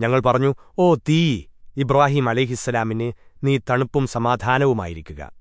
ഞങ്ങൾ പറഞ്ഞു ഓ തീ! ഇബ്രാഹിം അലിഹിസ്സലാമിന് നീ തണുപ്പും സമാധാനവുമായിരിക്കുക.